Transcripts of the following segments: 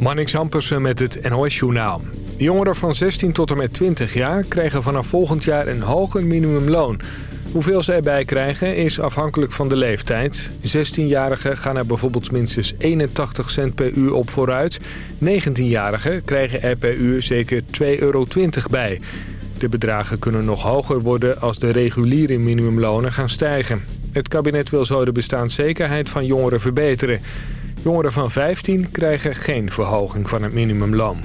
Marnix Ampersen met het NOS-journaal. Jongeren van 16 tot en met 20 jaar krijgen vanaf volgend jaar een hoger minimumloon. Hoeveel ze erbij krijgen is afhankelijk van de leeftijd. 16-jarigen gaan er bijvoorbeeld minstens 81 cent per uur op vooruit. 19-jarigen krijgen er per uur zeker 2,20 euro bij. De bedragen kunnen nog hoger worden als de reguliere minimumlonen gaan stijgen. Het kabinet wil zo de bestaanszekerheid van jongeren verbeteren. Jongeren van 15 krijgen geen verhoging van het minimumloon.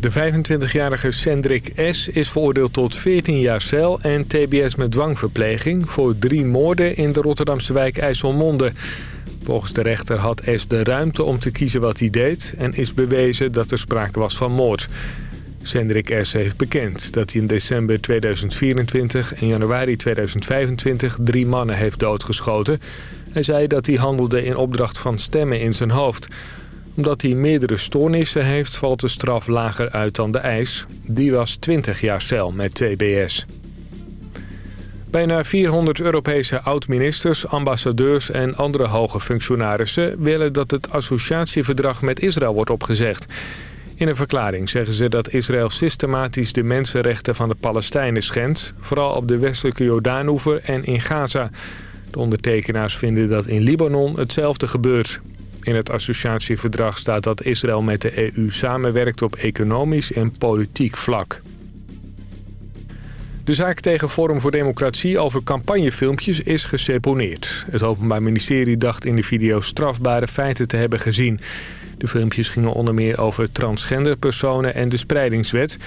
De 25-jarige Cendrik S. is veroordeeld tot 14 jaar cel en tbs met dwangverpleging... voor drie moorden in de Rotterdamse wijk IJsselmonde. Volgens de rechter had S. de ruimte om te kiezen wat hij deed... en is bewezen dat er sprake was van moord. Cendrik S. heeft bekend dat hij in december 2024 en januari 2025 drie mannen heeft doodgeschoten... Hij zei dat hij handelde in opdracht van stemmen in zijn hoofd. Omdat hij meerdere stoornissen heeft, valt de straf lager uit dan de eis. Die was 20 jaar cel met TBS. Bijna 400 Europese oud-ministers, ambassadeurs en andere hoge functionarissen... willen dat het associatieverdrag met Israël wordt opgezegd. In een verklaring zeggen ze dat Israël systematisch de mensenrechten van de Palestijnen schendt... vooral op de westelijke Jordaanoever en in Gaza... De ondertekenaars vinden dat in Libanon hetzelfde gebeurt. In het associatieverdrag staat dat Israël met de EU samenwerkt op economisch en politiek vlak. De zaak tegen Forum voor Democratie over campagnefilmpjes is geseponeerd. Het Openbaar Ministerie dacht in de video strafbare feiten te hebben gezien. De filmpjes gingen onder meer over transgender personen en de spreidingswet...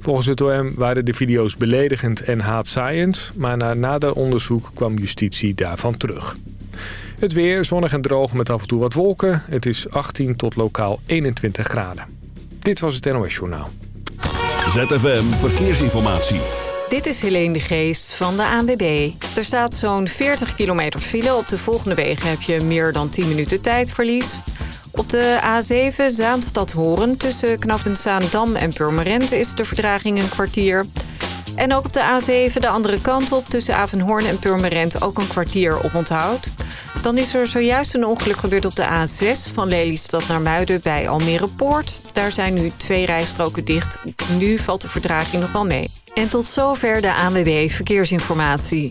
Volgens het OM waren de video's beledigend en haatzaaiend... maar na nader onderzoek kwam justitie daarvan terug. Het weer zonnig en droog met af en toe wat wolken. Het is 18 tot lokaal 21 graden. Dit was het NOS Journaal. ZFM Verkeersinformatie. Dit is Helene de Geest van de ANWB. Er staat zo'n 40 kilometer file. Op de volgende wegen heb je meer dan 10 minuten tijdverlies... Op de A7 Zaanstad-Horen tussen knappend Zaandam en Purmerend is de verdraging een kwartier. En ook op de A7 de andere kant op tussen Avenhoorn en Purmerend ook een kwartier op onthoud. Dan is er zojuist een ongeluk gebeurd op de A6 van Lelystad naar Muiden bij Almere Poort. Daar zijn nu twee rijstroken dicht. Nu valt de verdraging nog wel mee. En tot zover de ANWB Verkeersinformatie.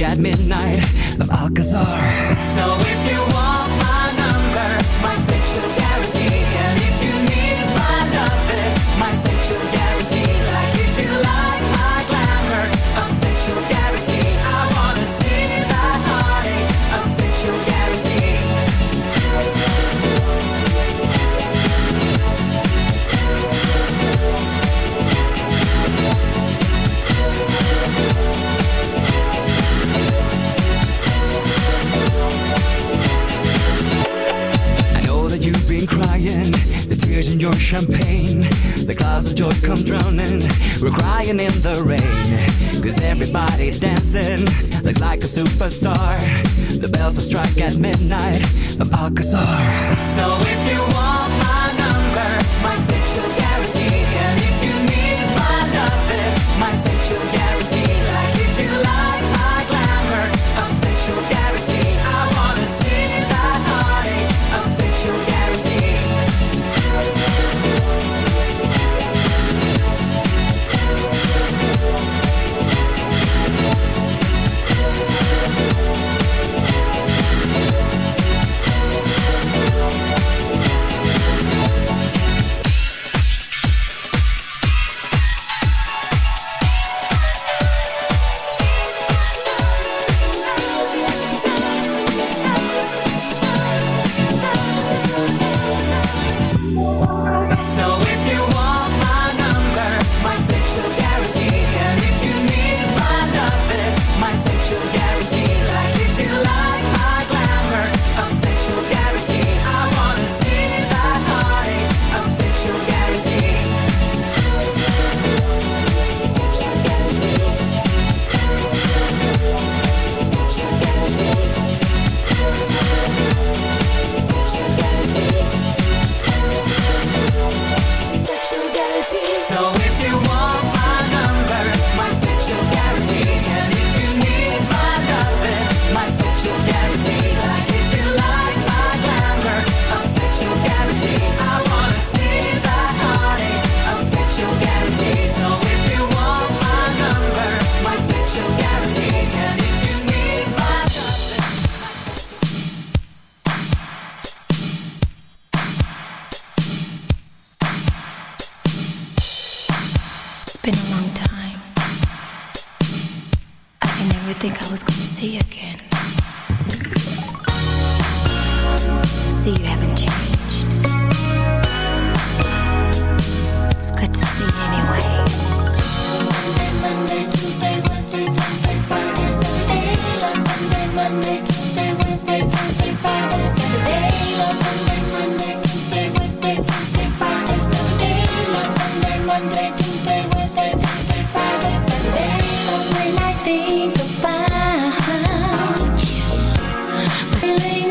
at midnight of Alcazar. So superstar. The bells will strike at midnight. The Alcazar. So if you want my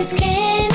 things can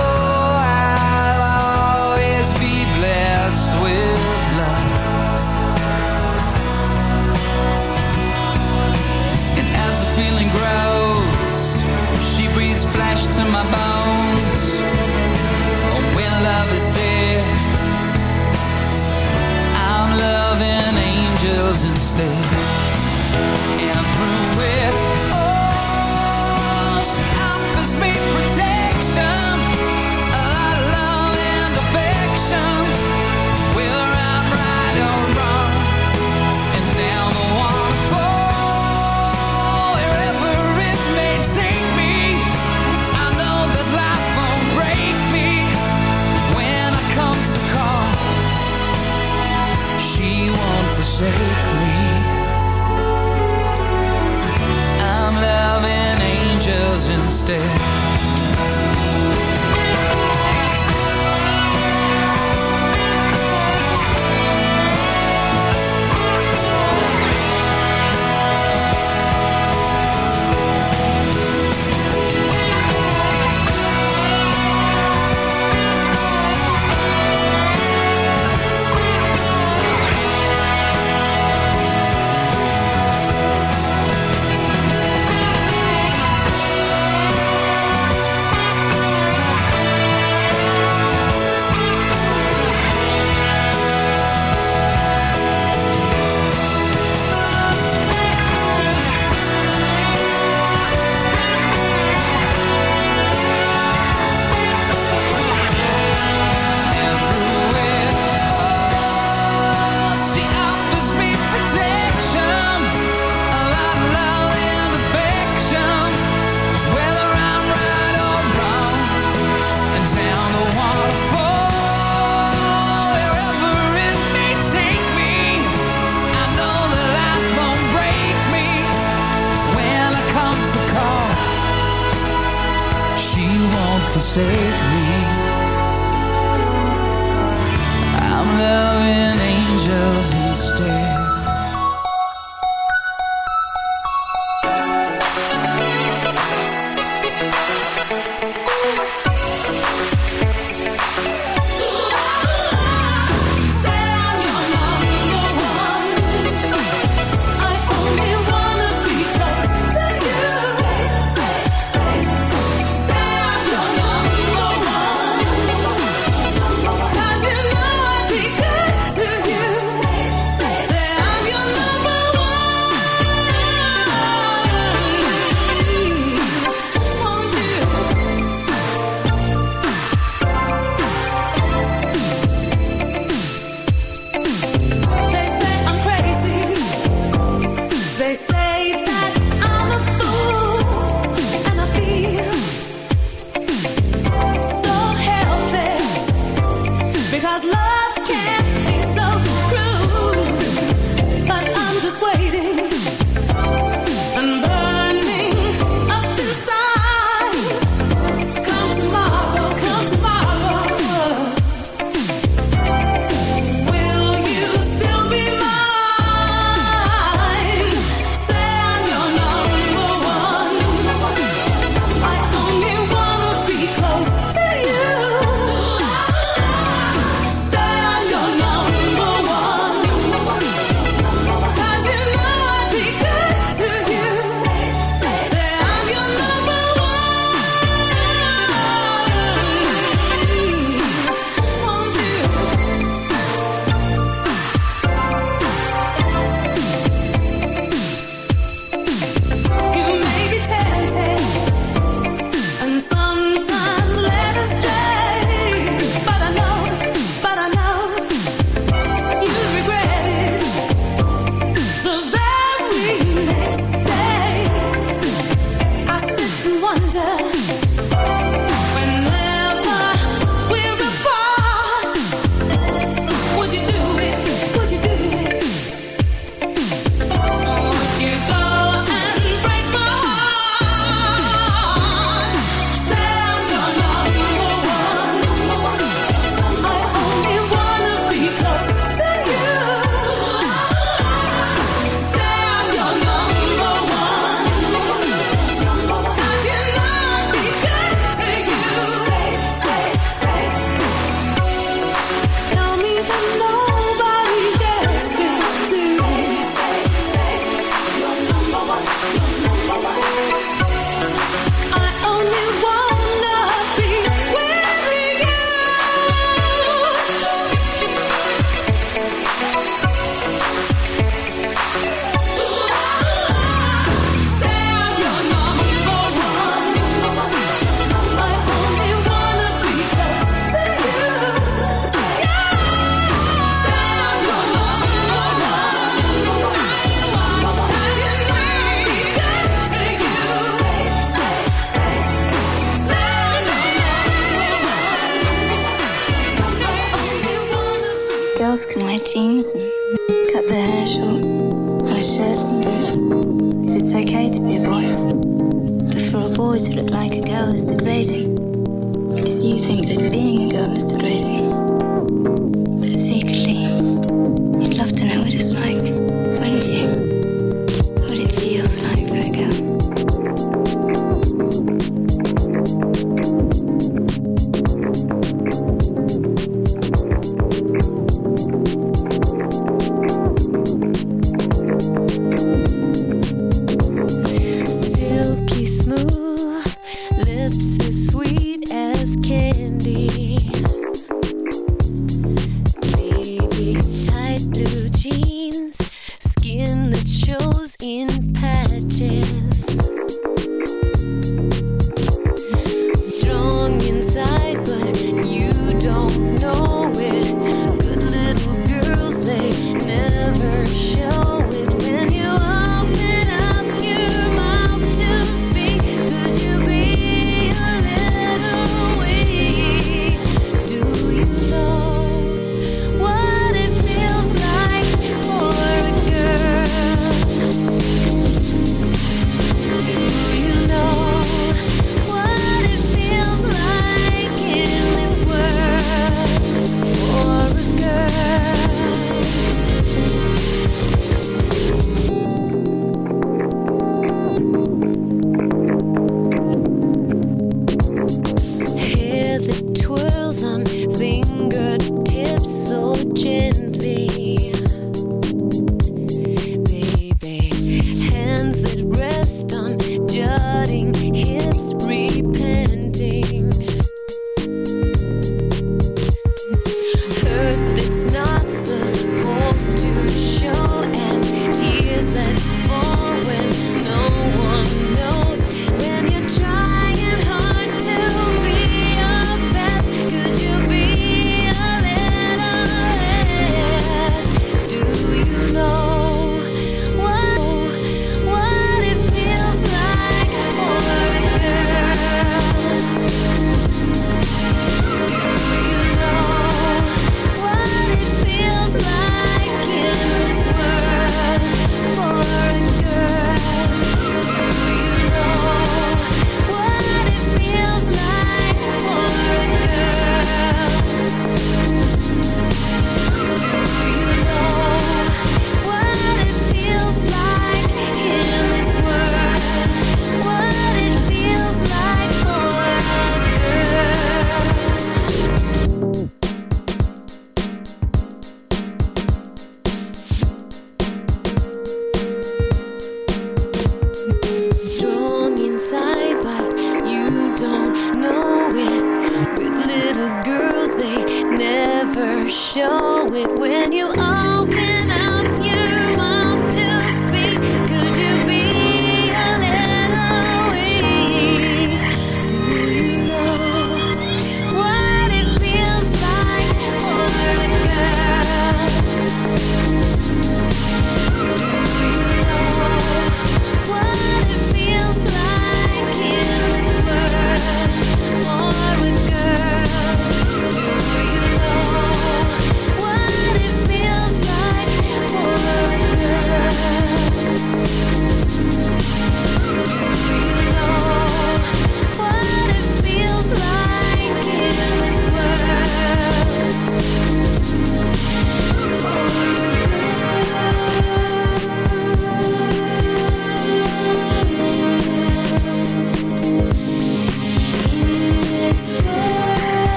day stare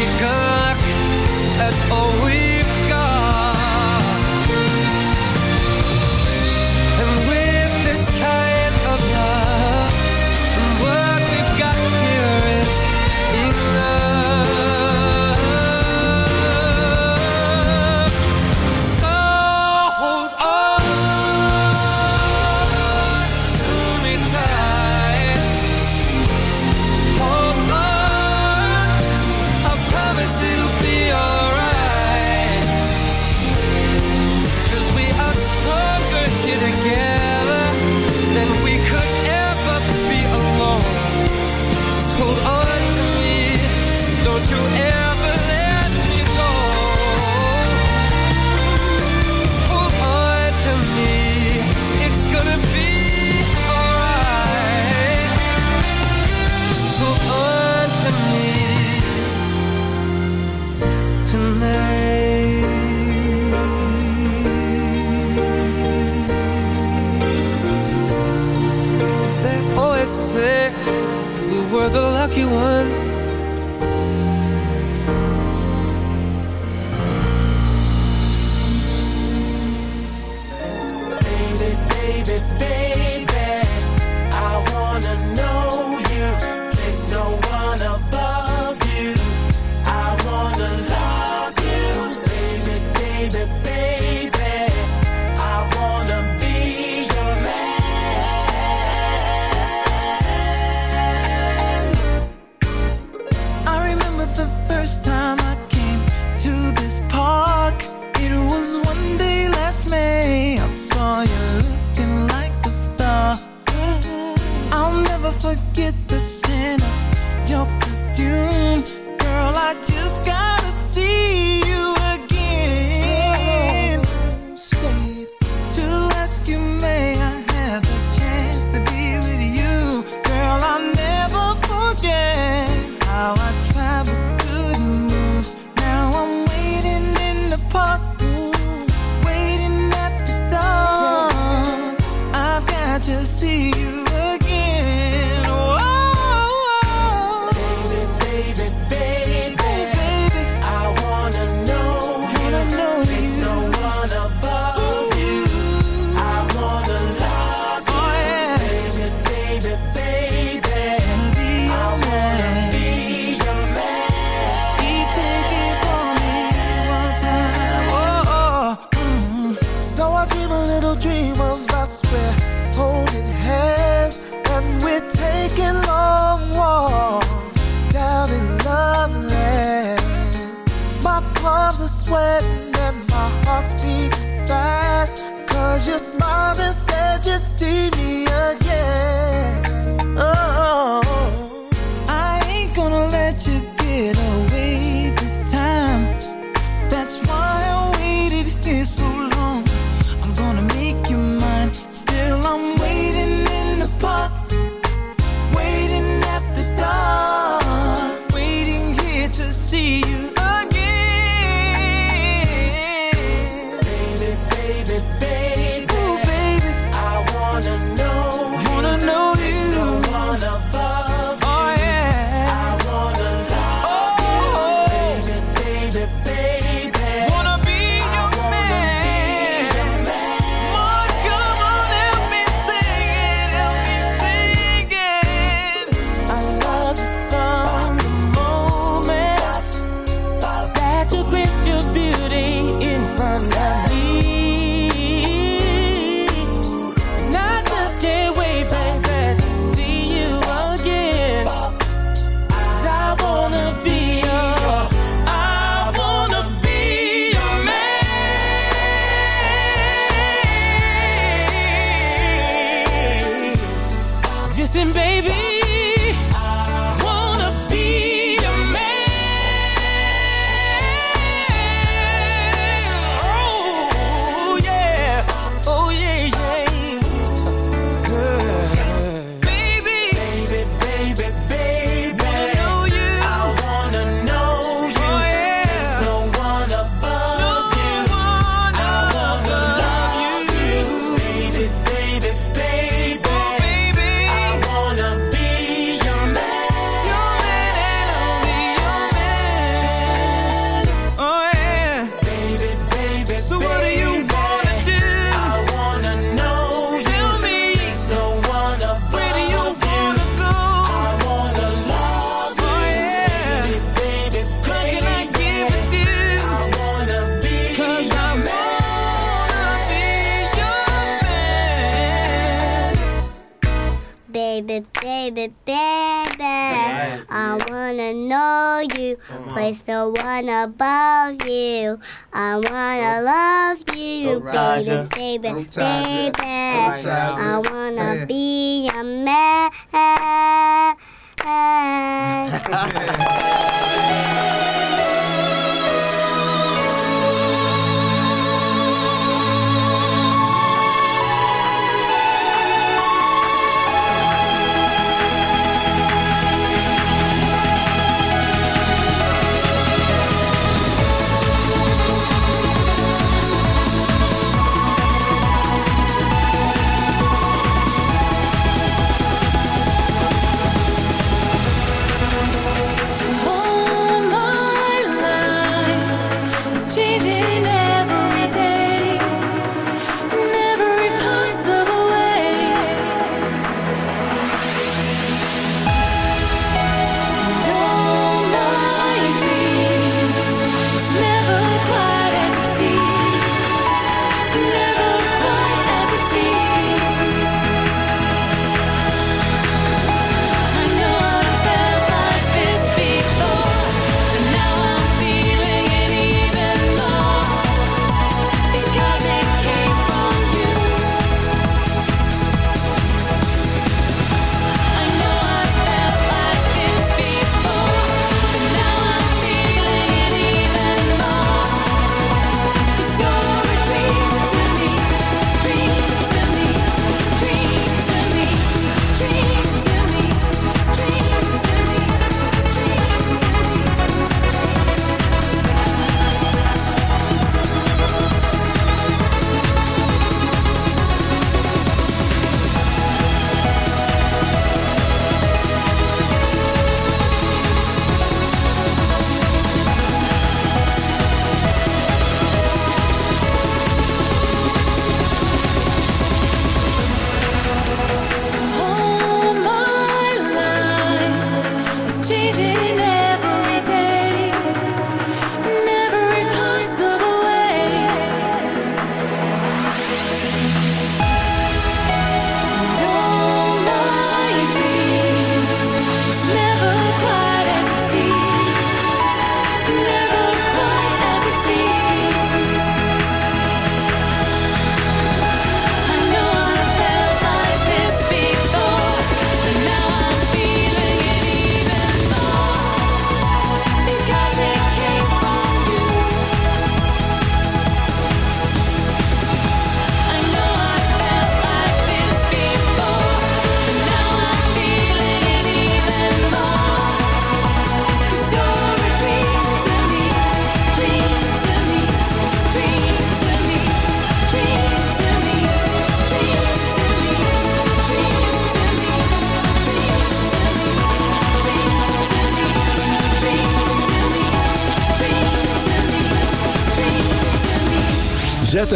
Take a look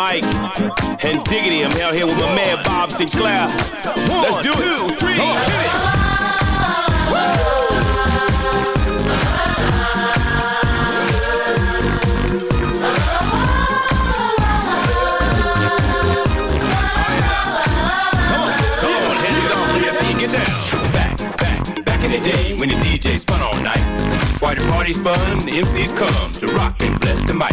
Mike, and Diggity. I'm out here with my man Bob Sinclar. Let's do it. Two, three, hit it. Come on, hand it on, please. Get down. Back, back, back in the day when the DJ spun all night. Why the party's fun, the MCs come to rock and bless the mic.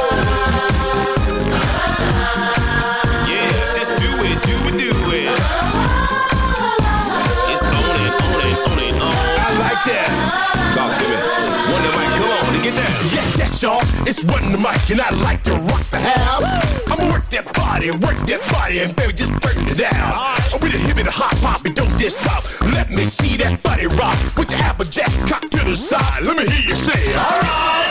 Yes, yes, y'all. It's Run the Mic, and I like to rock the house. I'ma work that body work that body, and baby, just turn it down. With a hip and a hot pop, and don't just stop. Let me see that body rock. Put your applejack cock to the side. Let me hear you say, alright.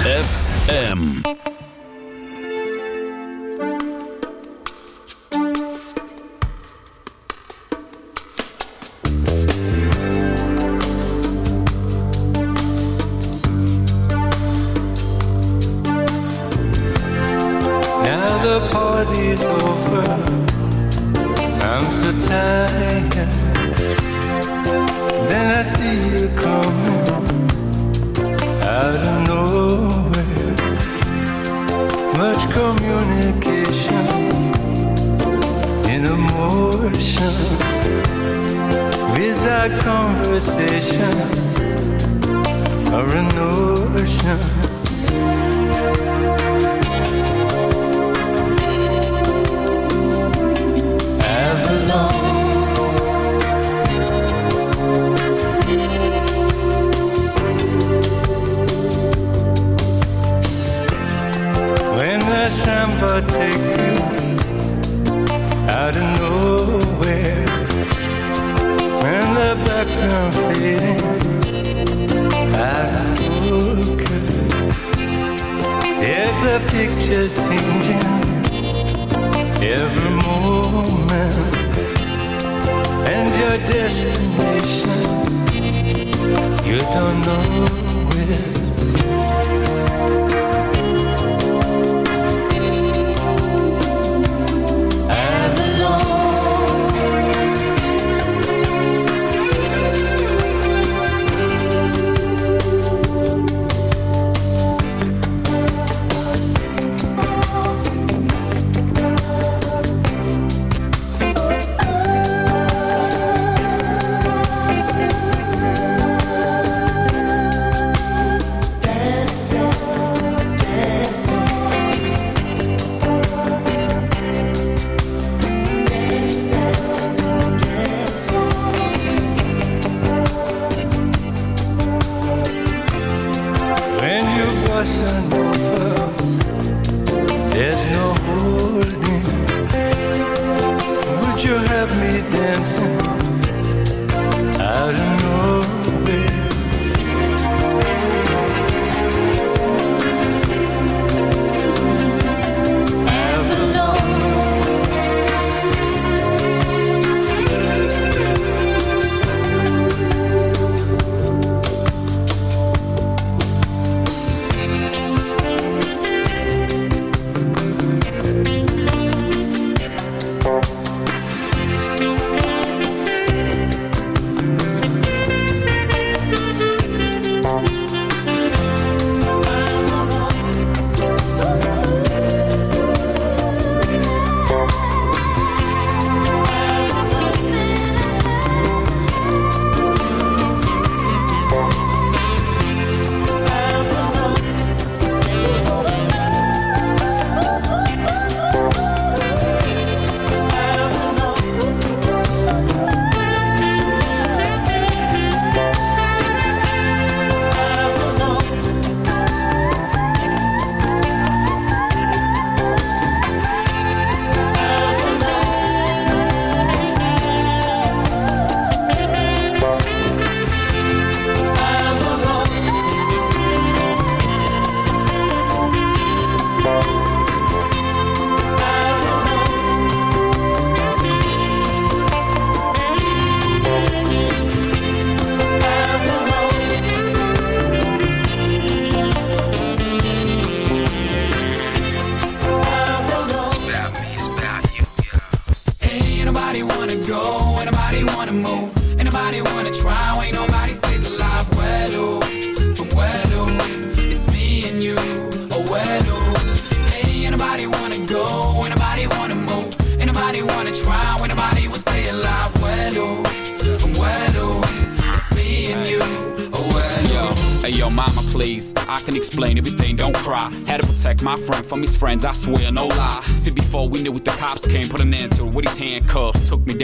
ZFM. Destination. You don't know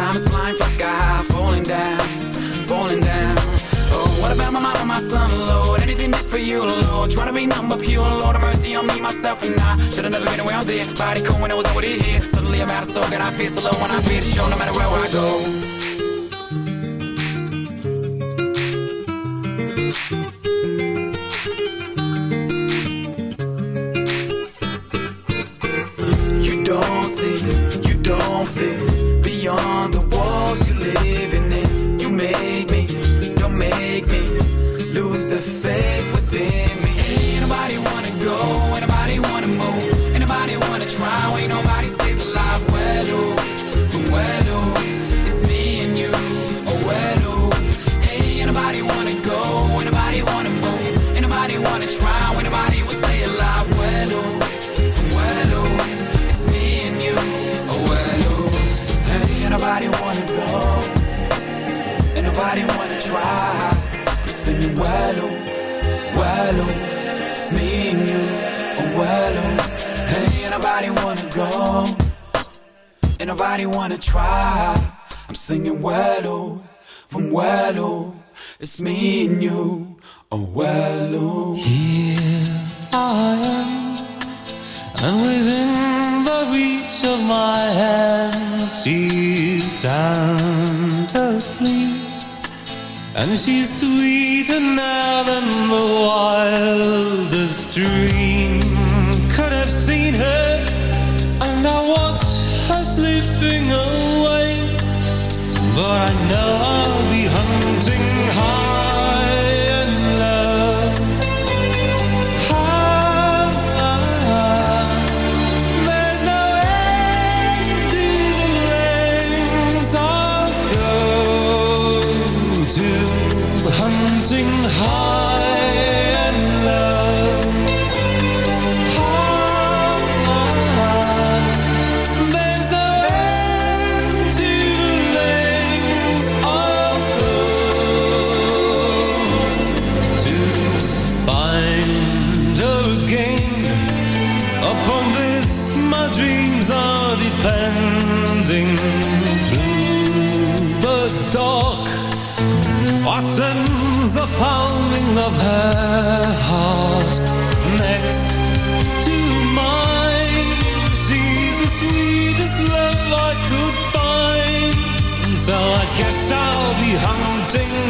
Time is flying, fly sky high, falling down, falling down. Oh, what about my mom and my son, Lord? Anything for you, Lord? Trying to be number pure, Lord, have mercy on me, myself, and I. Should've never been around there. Body cool when it was over here. Suddenly I'm out of soul, God, I feel so low when I feel the show, no matter where I go. Anybody wanna try. I'm singing, well, oh, from well, oh, it's me and you. Oh, well, oh. I am, and within the reach of my hand, she's sound asleep, and she's sweeter now than the wildest dream but I know depending. Through the dark, I sense the pounding of her heart. Next to mine, she's the sweetest love I could find. So I guess I'll be hunting